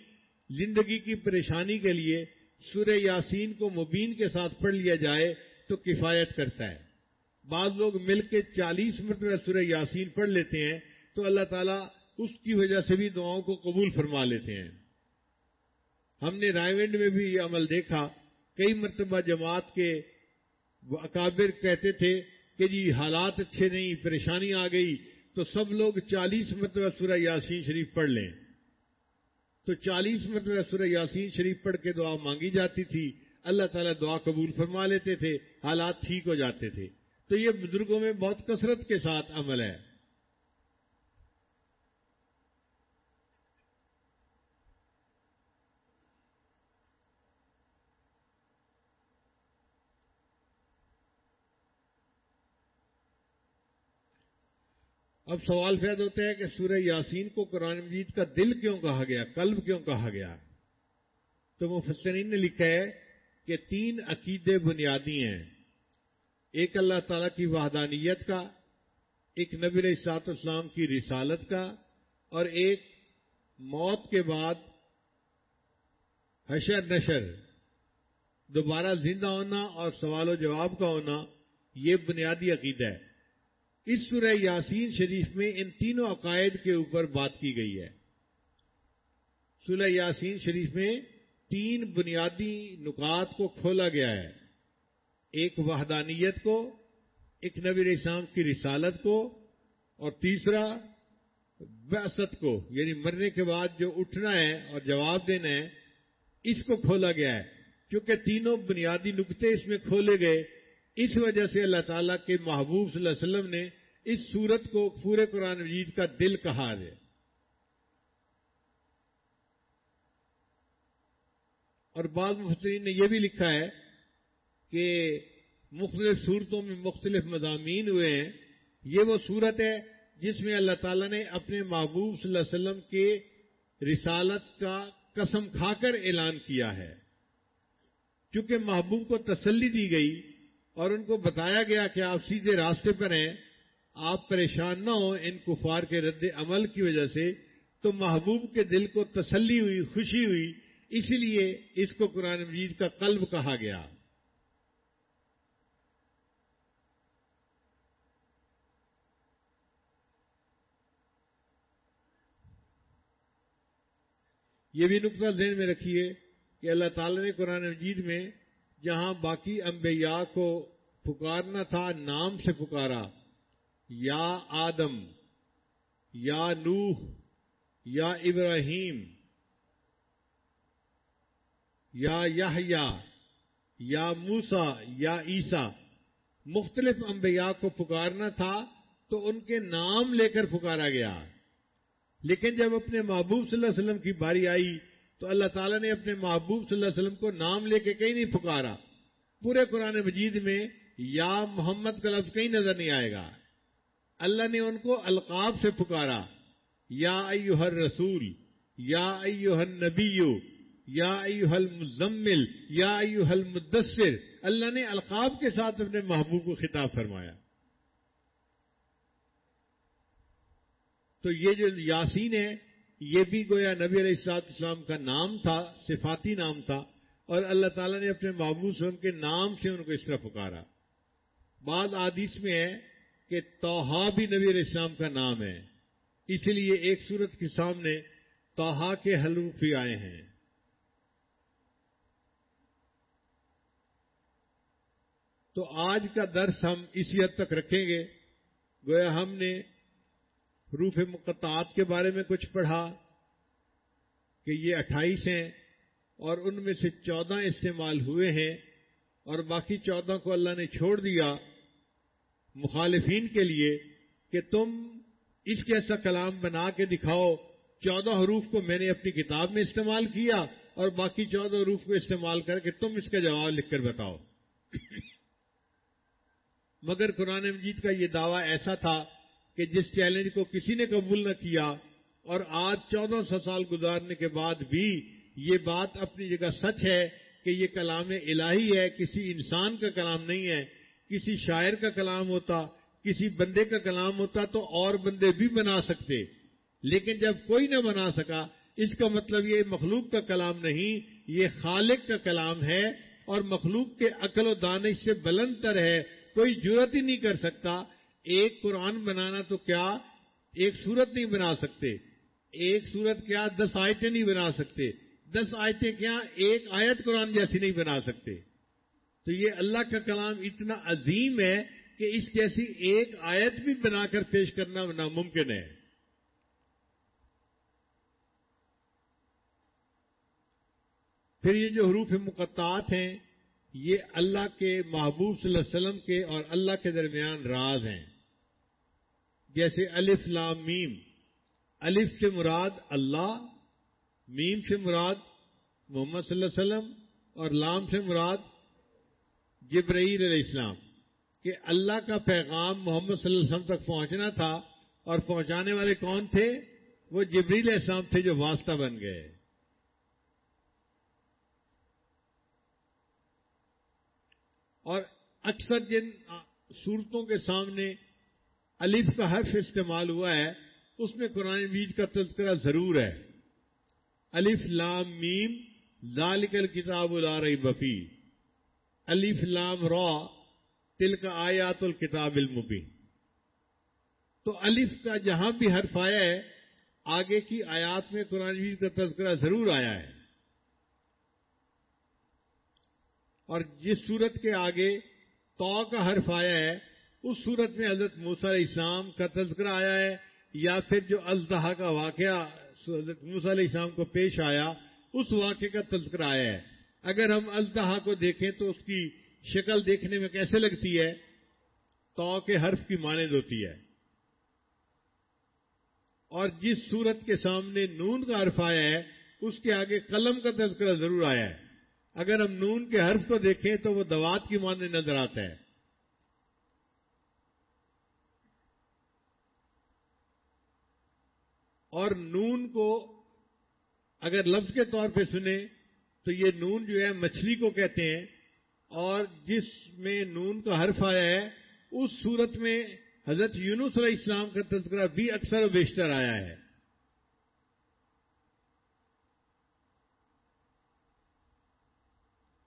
زندگی کی پریشانی کے لیے سورہ یاسین کو مبین کے ساتھ پڑھ لیا جائے تو کفایت کرتا ہے۔ بعض لوگ مل کے چالیس مرتبہ سورہ یاسین پڑھ لیتے ہیں تو اللہ تعالیٰ اس کی وجہ سے بھی دعاؤں کو قبول فرما لیتے ہیں۔ ہم نے رائے ونڈ میں بھی یہ عمل دیکھا۔ کئی مرتبہ جماعت کے اکابر کہتے تھے کہ جی حالات اچھے نہیں، پریشانی آ گئی، تو سب لوگ چالیس مرتبہ سورہ یاسین شریف پڑھ لیں۔ تو چالیس مرتبہ سورہ یاسین شریف پڑھ کے دعا مانگی جاتی تھی۔ اللہ تعالیٰ دعا قبول فرما لیتے تھے، حالات ٹھیک ہو جاتے تھے۔ تو یہ بزرگوں میں بہت کثرت کے ساتھ عمل ہے۔ اب سوال فید ہوتا ہے کہ سورہ یاسین کو قرآن مجید کا دل کیوں کہا گیا؟ قلب کیوں کہا گیا؟ تو مفسرین نے لکھا ہے کہ تین عقیدے بنیادی ہیں۔ ایک اللہ تعالی کی وحدانیت کا، ایک نبی اسات اسلام کی رسالت کا، اور ایک موت کے بعد حشر نشر۔ دوبارہ زندہ ہونا اور سوال و جواب کا ہونا، یہ بنیادی عقیدہ ہے۔ اس سورہ یاسین شریف میں ان تینوں عقائد کے اوپر بات کی گئی ہے۔ سورہ یاسین شریف میں تین بنیادی نکات کو کھولا گیا ہے۔ ایک وحدانیت کو، ایک نبی اسلام کی رسالت کو، اور تیسرا وسط کو یعنی مرنے کے بعد جو اٹھنا ہے اور جواب دینا ہے، اس کو کھولا گیا ہے۔ کیونکہ تینوں بنیادی نقطے اس میں کھولے گئے اس وجہ سے اللہ تعالیٰ کے محبوب صلی اللہ علیہ وسلم نے اس سورت کو پورے قرآن مجید کا دل کہا ہے۔ اور بعض مفسرین نے یہ بھی لکھا ہے کہ مختلف صورتوں میں مختلف مضامین ہوئے ہیں۔ یہ وہ صورت ہے جس میں اللہ تعالیٰ نے اپنے محبوب صلی اللہ علیہ وسلم کے رسالت کا قسم کھا کر اعلان کیا ہے۔ کیونکہ محبوب کو تسلی دی گئی اور ان کو بتایا گیا کہ آپ سیدھے راستے پر ہیں، آپ پریشان نہ ہوں ان کفار کے رد عمل کی وجہ سے۔ تو محبوب کے دل کو تسلی ہوئی، خوشی ہوئی اسی لیے اس کو قرآن مجید کا قلب کہا گیا۔ یہ بھی نقطہ ذہن میں رکھیے کہ اللہ تعالی نے قرآن مجید میں جہاں باقی انبیاء کو پکارنا تھا، نام سے پکارا۔ یا آدم، یا نوح، یا ابراہیم، یا یحیا یا موسا یا عیسیٰ۔ مختلف انبیاء کو پکارنا تھا تو ان کے نام لے کر پکارا گیا۔ لیکن جب اپنے محبوب صلی اللہ علیہ وسلم کی باری آئی تو اللہ تعالیٰ نے اپنے محبوب صلی اللہ علیہ وسلم کو نام لے کے کہیں نہیں پکارا۔ پورے قرآن مجید میں یا محمد کا لفظ کہیں نظر نہیں آئے گا۔ اللہ نے ان کو القاب سے پکارا۔ یا ایوہ الرسول، یا ایوہ النبی، یا ایوہ المزمل، یا ایوہ المدثر۔ اللہ نے القاب کے ساتھ اپنے محبوب کو خطاب فرمایا۔ تو یہ جو یاسین ہے یہ بھی گویا نبی علیہ السلاط اسلام کا نام تھا، صفاتی نام تھا، اور اللہ تعالیٰ نے اپنے محبوب سے ان کے نام سے ان کو اس طرح پکارا۔ بعض آدیش میں ہے کہ توحا بھی نبی علیہ السلام کا نام ہے۔ اسی لیے ایک صورت کے سامنے توحا کے حلوف بھی آئے ہیں۔ تو آج کا درس ہم اسی حد تک رکھیں گے۔ گویا ہم نے حروف مقطعات کے بارے میں کچھ پڑھا کہ یہ اٹھائیس ہیں اور ان میں سے چودہ استعمال ہوئے ہیں اور باقی چودہ کو اللہ نے چھوڑ دیا مخالفین کے لیے کہ تم اس جیسا کلام بنا کے دکھاؤ، چودہ حروف کو میں نے اپنی کتاب میں استعمال کیا اور باقی چودہ حروف کو استعمال کر کے تم اس کا جواب لکھ کر بتاؤ۔ مگر قرآن مجید کا یہ دعویٰ ایسا تھا کہ جس چیلنج کو کسی نے قبول نہ کیا اور آج چودہ سو سال گزارنے کے بعد بھی یہ بات اپنی جگہ سچ ہے کہ یہ کلام الہی ہے، کسی انسان کا کلام نہیں ہے، کسی شاعر کا کلام ہوتا، کسی بندے کا کلام ہوتا تو اور بندے بھی بنا سکتے۔ لیکن جب کوئی نہ بنا سکا، اس کا مطلب یہ مخلوق کا کلام نہیں، یہ خالق کا کلام ہے اور مخلوق کے عقل و دانش سے بلند تر ہے، کوئی جرت ہی نہیں کر سکتا۔ ایک قرآن بنانا تو کیا ایک صورت نہیں بنا سکتے؟ ایک صورت کیا دس آیتیں نہیں بنا سکتے؟ دس آیتیں کیا ایک آیت قرآن جیسی نہیں بنا سکتے؟ تو یہ اللہ کا کلام اتنا عظیم ہے کہ اس جیسی ایک آیت بھی بنا کر پیش کرنا ناممکن ہے۔ پھر یہ جو حروف مقطعات ہیں، یہ اللہ کے محبوب صلی اللہ علیہ وسلم کے اور اللہ کے درمیان راز ہیں۔ جیسے الف لام میم، الف سے مراد اللہ، میم سے مراد محمد صلی اللہ علیہ وسلم، اور لام سے مراد جبرائیل علیہ السلام، کہ اللہ کا پیغام محمد صلی اللہ علیہ وسلم تک پہنچنا تھا، اور پہنچانے والے کون تھے؟ وہ جبریل علیہ السلام تھے جو واسطہ بن گئے۔ اور اکثر جن صورتوں کے سامنے الف کا حرف استعمال ہوا ہے، اس میں قرآن بیج کا تذکرہ ضرور ہے۔ الف، لام، میم، ذالک الکتاب رہی بفی الف، لام، را تل کا آیات الکتاب المبین۔ تو الف کا جہاں بھی حرف آیا ہے، آگے کی آیات میں قرآن بیج کا تذکرہ ضرور آیا ہے۔ اور جس صورت کے آگے تو کا حرف آیا ہے اس صورت میں حضرت علیہ اسلام کا تذکرہ آیا ہے یا پھر جو ازدہا کا واقعہ حضرت علیہ اسلام کو پیش آیا، اس واقعے کا تذکرہ آیا ہے۔ اگر ہم ازدہا کو دیکھیں تو اس کی شکل دیکھنے میں کیسے لگتی ہے؟ تو کے حرف کی مانند ہوتی ہے۔ اور جس صورت کے سامنے نون کا حرف آیا ہے، اس کے آگے قلم کا تذکرہ ضرور آیا ہے۔ اگر ہم نون کے حرف کو دیکھیں تو وہ دوات کی معنی نظر آتا ہے۔ اور نون کو اگر لفظ کے طور پہ سنیں تو یہ نون جو ہے مچھلی کو کہتے ہیں اور جس میں نون کا حرف آیا ہے، اس صورت میں حضرت یونس علیہ السلام کا تذکرہ بھی اکثر و بیشتر آیا ہے۔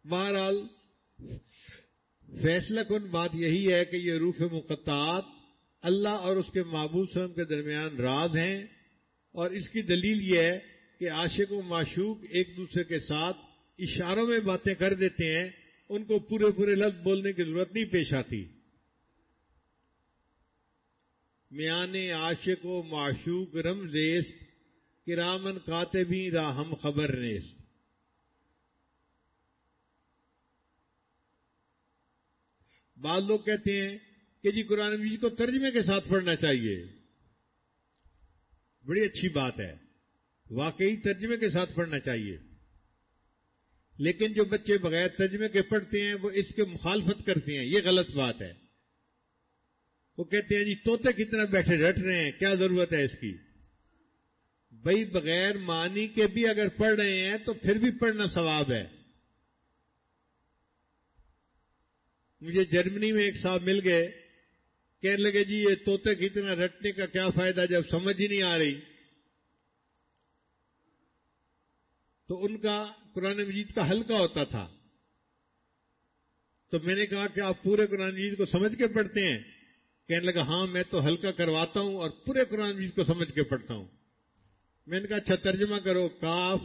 بہرحال، فیصلہ کن بات یہی ہے کہ یہ روف مقطعات اللہ اور اس کے محبوب سلم کے درمیان راز ہیں۔ اور اس کی دلیل یہ ہے کہ عاشق و معشوق ایک دوسرے کے ساتھ اشاروں میں باتیں کر دیتے ہیں، ان کو پورے پورے لفظ بولنے کی ضرورت نہیں پیش آتی۔ میان عاشق و معشوق رمزیست کرامن کاتے بھی راہم خبر نیست۔ بعض لوگ کہتے ہیں کہ جی قرآن مجید کو ترجمے کے ساتھ پڑھنا چاہیے۔ بڑی اچھی بات ہے۔ واقعی ترجمے کے ساتھ پڑھنا چاہیے۔ لیکن جو بچے بغیر ترجمے کے پڑھتے ہیں، وہ اس کے مخالفت کرتے ہیں۔ یہ غلط بات ہے۔ وہ کہتے ہیں جی توتے کتنا بیٹھے رٹ رہے ہیں، کیا ضرورت ہے اس کی؟ بھائی بغیر معنی کے بھی اگر پڑھ رہے ہیں تو پھر بھی پڑھنا ثواب ہے۔ مجھے جرمنی میں ایک صاحب مل گئے۔ کہنے لگے جی یہ توتے کی اتنا رٹنے کا کیا فائدہ جب سمجھ ہی نہیں آ رہی۔ تو ان کا قرآن مجید کا ہلکا ہوتا تھا۔ تو میں نے کہا کہ آپ پورے قرآن مجید کو سمجھ کے پڑھتے ہیں۔ کہنے لگا ہاں میں تو ہلکا کرواتا ہوں اور پورے قرآن مجید کو سمجھ کے پڑھتا ہوں۔ میں نے کہا اچھا ترجمہ کرو۔ کاف،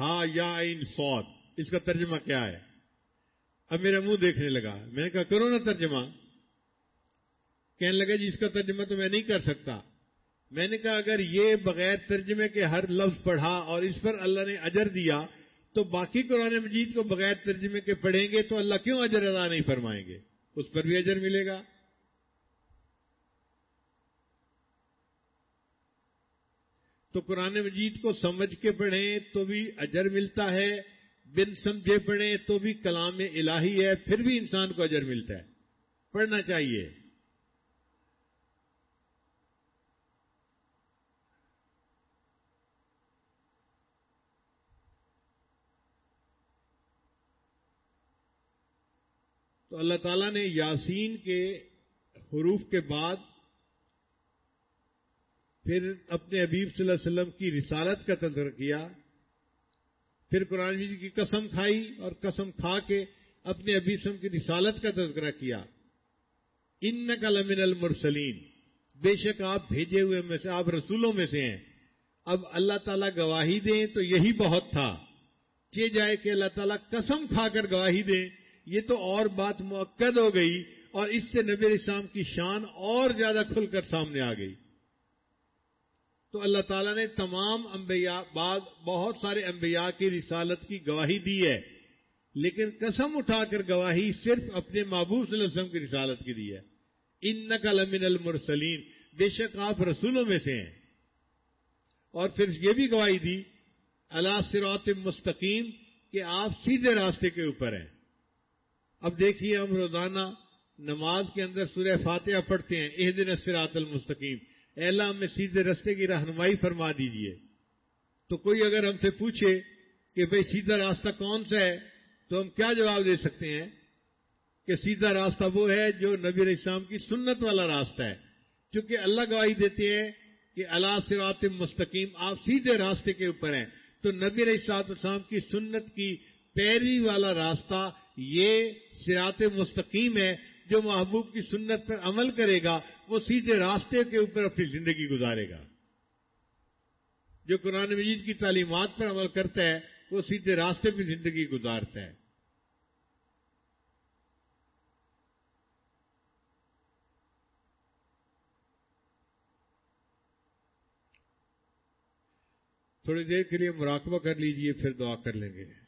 ہا، یا ان سوت اس کا ترجمہ کیا ہے؟ اب میرا منہ دیکھنے لگا۔ میں نے کہا، کرو نا ترجمہ۔ کہنے لگا جی اس کا ترجمہ تو میں نہیں کر سکتا۔ میں نے کہا، اگر یہ بغیر ترجمے کے ہر لفظ پڑھا اور اس پر اللہ نے اجر دیا، تو باقی قرآن مجید کو بغیر ترجمے کے پڑھیں گے تو اللہ کیوں اجر ادا نہیں فرمائیں گے؟ اس پر بھی اجر ملے گا۔ تو قرآن مجید کو سمجھ کے پڑھیں تو بھی اجر ملتا ہے، بن سمجھے پڑھیں تو بھی کلام الہی ہے، پھر بھی انسان کو اجر ملتا ہے۔ پڑھنا چاہیے۔ تو اللہ تعالیٰ نے یاسین کے حروف کے بعد پھر اپنے حبیب صلی اللہ علیہ وسلم کی رسالت کا تذکرہ کیا، پھر قرآن مجید کی قسم کھائی اور قسم کھا کے اپنے ابی سم کی رسالت کا تذکرہ کیا۔ ان کا لمن المرسلین، بے شک آپ بھیجے ہوئے میں سے، آپ رسولوں میں سے ہیں۔ اب اللہ تعالیٰ گواہی دیں تو یہی بہت تھا۔ چے جائے کہ اللہ تعالیٰ قسم کھا کر گواہی دیں یہ تو اور بات موقع ہو گئی اور اس سے نبی اسلام کی شان اور زیادہ کھل کر سامنے آ گئی۔ تو اللہ تعالیٰ نے تمام انبیاء بعد بہت سارے انبیاء کی رسالت کی گواہی دی ہے، لیکن قسم اٹھا کر گواہی صرف اپنے محبوب صلی اللہ علیہ وسلم کی رسالت کی دی ہے۔ ان نقل امن المرسلین، بے شک آپ رسولوں میں سے ہیں۔ اور پھر یہ بھی گواہی دی اللہ سرات مستقیم، کہ آپ سیدھے راستے کے اوپر ہیں۔ اب دیکھیے ہم روزانہ نماز کے اندر سورہ فاتحہ پڑھتے ہیں اح دن سرات المستقیم اللہ میں سیدھے رستے کی رہنمائی فرما دیجیے تو کوئی اگر ہم سے پوچھے کہ بھئی سیدھا راستہ کون سا ہے، تو ہم کیا جواب دے سکتے ہیں؟ کہ سیدھا راستہ وہ ہے جو نبی علیہ السلام کی سنت والا راستہ ہے۔ چونکہ اللہ گواہی دیتے ہیں کہ اللہ سرات مستقیم، آپ سیدھے راستے کے اوپر ہیں۔ تو نبی علیہ السلاط السلام کی سنت کی پیری والا راستہ یہ سرات مستقیم ہے، جو محبوب کی سنت پر عمل کرے گا، وہ سیدھے راستے کے اوپر اپنی زندگی گزارے گا۔ جو قرآن مجید کی تعلیمات پر عمل کرتا ہے، وہ سیدھے راستے پہ زندگی گزارتا ہے۔ تھوڑی دیر کے لیے مراقبہ کر لیجیے، پھر دعا کر لیں گے۔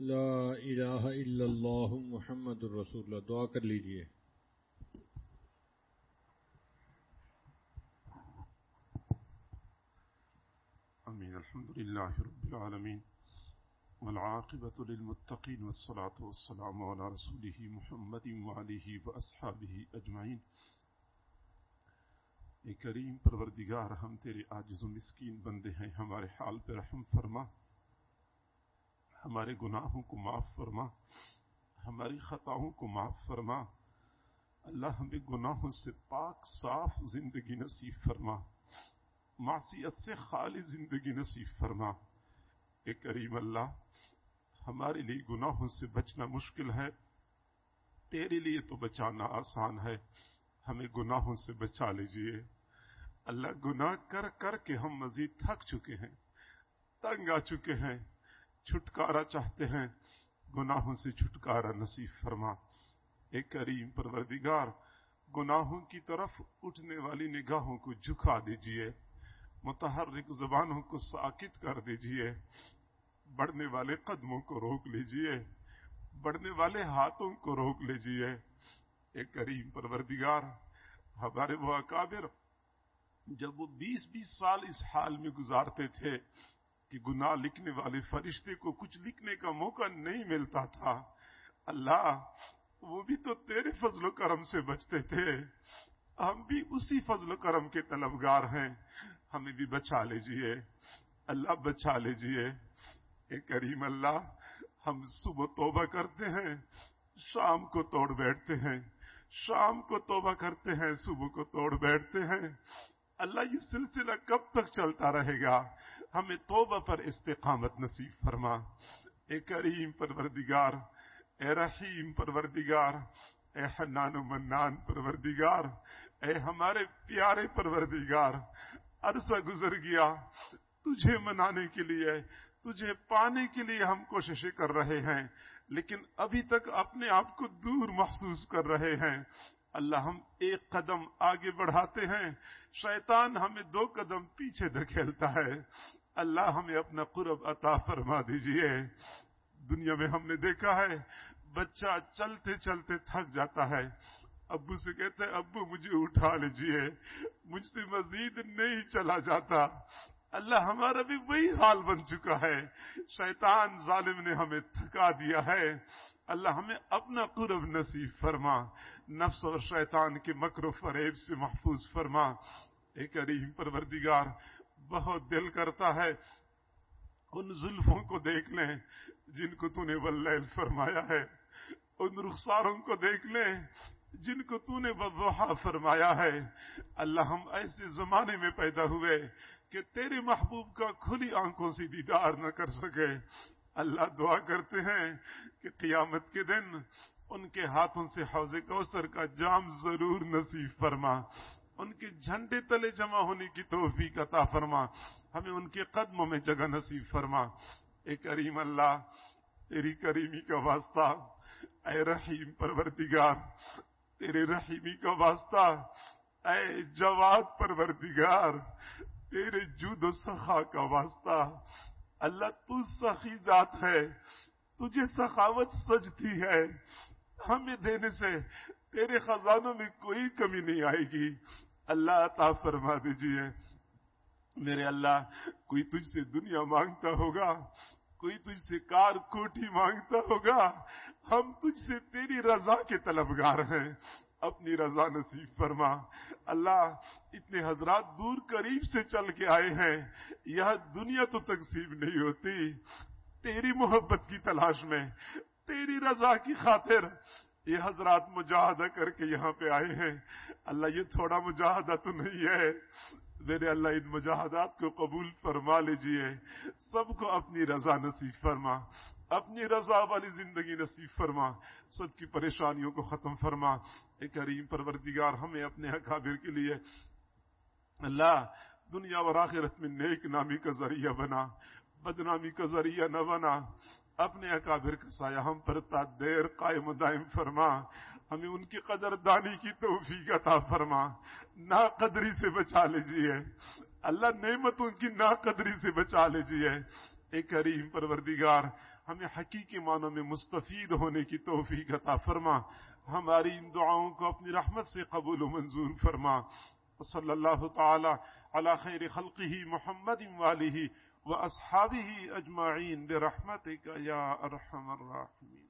لا الہ الا اللہ محمد الرسول اللہ۔ دعا کر لیجیے۔ امین الحمد لله رب العالمين والعاقبة للمتقين والصلاة والسلام على رسوله محمد وعليه وأصحابه أجمعين اے کریم پروردگار، ہم تیرے عاجز و مسکین بندے ہیں، ہمارے حال پہ رحم فرما۔ ہمارے گناہوں کو معاف فرما، ہماری خطاؤں کو معاف فرما۔ اللہ ہمیں گناہوں سے پاک، صاف زندگی نصیب فرما۔ معصیت سے خالی زندگی نصیب فرما۔ اے کریم اللہ، ہمارے لیے گناہوں سے بچنا مشکل ہے، تیرے لیے تو بچانا آسان ہے۔ ہمیں گناہوں سے بچا لیجیے۔ اللہ گناہ کر کر کے ہم مزید تھک چکے ہیں، تنگ آ چکے ہیں۔ چھٹکارا چاہتے ہیں، گناہوں سے چھٹکارا نصیب فرما۔ اے کریم پروردگار، گناہوں کی طرف اٹھنے والی نگاہوں کو جھکا دیجیے متحرک زبانوں کو ساکت کر دیجیے بڑھنے والے قدموں کو روک لیجیے بڑھنے والے ہاتھوں کو روک لیجیے اے کریم پروردگار، ہمارے وہ اکابر جب وہ بیس بیس سال اس حال میں گزارتے تھے کہ گناہ لکھنے والے فرشتے کو کچھ لکھنے کا موقع نہیں ملتا تھا۔ اللہ، وہ بھی تو تیرے فضل و کرم سے بچتے تھے۔ ہم بھی اسی فضل و کرم کے طلبگار ہیں۔ ہمیں بھی بچا لیجیے۔ اللہ بچا لیجیے۔ اے کریم اللہ، ہم صبح توبہ کرتے ہیں، شام کو توڑ بیٹھتے ہیں۔ شام کو توبہ کرتے ہیں، صبح کو توڑ بیٹھتے ہیں۔ اللہ یہ سلسلہ کب تک چلتا رہے گا؟ ہمیں توبہ پر استقامت نصیب فرما۔ اے کریم پروردگار، اے رحیم پروردگار، اے حنان و منان پروردگار، اے ہمارے پیارے پروردگار، عرصہ گزر گیا۔ تجھے منانے کے لیے، تجھے پانے کے لیے ہم کوششیں کر رہے ہیں، لیکن ابھی تک اپنے آپ کو دور محسوس کر رہے ہیں۔ اللہ ہم ایک قدم آگے بڑھاتے ہیں، شیطان ہمیں دو قدم پیچھے دھکیلتا ہے۔ اللہ ہمیں اپنا قرب عطا فرما دیجیے۔ دنیا میں ہم نے دیکھا ہے، بچہ چلتے چلتے تھک جاتا ہے۔ ابو سے کہتے ہیں، ابو مجھے اٹھا لیجیے، مجھ سے مزید نہیں چلا جاتا۔ اللہ ہمارا بھی وہی حال بن چکا ہے۔ شیطان ظالم نے ہمیں تھکا دیا ہے۔ اللہ ہمیں اپنا قرب نصیب فرما۔ نفس اور شیطان کے مکر و فریب سے محفوظ فرما۔ ایک کریم پروردگار بہت دل کرتا ہے ان زلفوں کو دیکھ لیں جن کو تو نے واللیل فرمایا ہے۔ ان رخساروں کو دیکھ لیں جن کو تو نے وضحا فرمایا ہے۔ اللہ ہم ایسے زمانے میں پیدا ہوئے کہ تیرے محبوب کا کھلی آنکھوں سے دیدار نہ کر سکے۔ اللہ دعا کرتے ہیں کہ قیامت کے دن ان کے ہاتھوں سے حوض کوثر کا جام ضرور نصیب فرما۔ ان کے جھنڈے تلے جمع ہونے کی توفیق عطا فرما۔ ہمیں ان کے قدموں میں جگہ نصیب فرما۔ اے کریم اللہ، تیری کریمی کا واسطہ۔ اے رحیم پرورتگار تیرے رحیمی کا واسطہ۔ اے جواد پرورتگار تیرے جود و سخا کا واسطہ۔ اللہ تو سخی ذات ہے، تجھے سخاوت سجتی ہے۔ ہمیں دینے سے تیرے خزانوں میں کوئی کمی نہیں آئے گی۔ اللہ عطا فرما دیجیے میرے اللہ، کوئی تجھ سے دنیا مانگتا ہوگا، کوئی تجھ سے کار کوٹھی مانگتا ہوگا، ہم تجھ سے تیری رضا کے طلبگار ہیں۔ اپنی رضا نصیب فرما۔ اللہ، اتنے حضرات دور قریب سے چل کے آئے ہیں یہ دنیا تو تقسیم نہیں ہوتی۔ تیری محبت کی تلاش میں، تیری رضا کی خاطر یہ حضرات مجاہدہ کر کے یہاں پہ آئے ہیں۔ اللہ، یہ تھوڑا مجاہدہ تو نہیں ہے۔ میرے اللہ، ان مجاہدات کو قبول فرما لیجیے۔ سب کو اپنی رضا نصیب فرما۔ اپنی رضا والی زندگی نصیب فرما۔ سب کی پریشانیوں کو ختم فرما۔ اے کریم پروردگار، ہمیں اپنے اکابر کے لیے اللہ دنیا و آخرت میں نیک نامی کا ذریعہ بنا۔ بدنامی کا ذریعہ نہ بنا۔ اپنے اکابر کا سایہ ہم پر دیر قائم دائم فرما۔ ہمیں ان کی قدر دانی کی توفیق عطا فرما۔ نا قدری سے بچا لیجیے اللہ نعمتوں کی نا قدری سے بچا لیجیے اے کریم پروردگار، ہمیں حقیقی معنوں میں مستفید ہونے کی توفیق عطا فرما۔ ہماری ان دعاؤں کو اپنی رحمت سے قبول و منظور فرما۔ صلی اللہ تعالی علی خیر خلقه محمد والی واله واصحابه اجمعین برحمتک یا ارحم الراحمین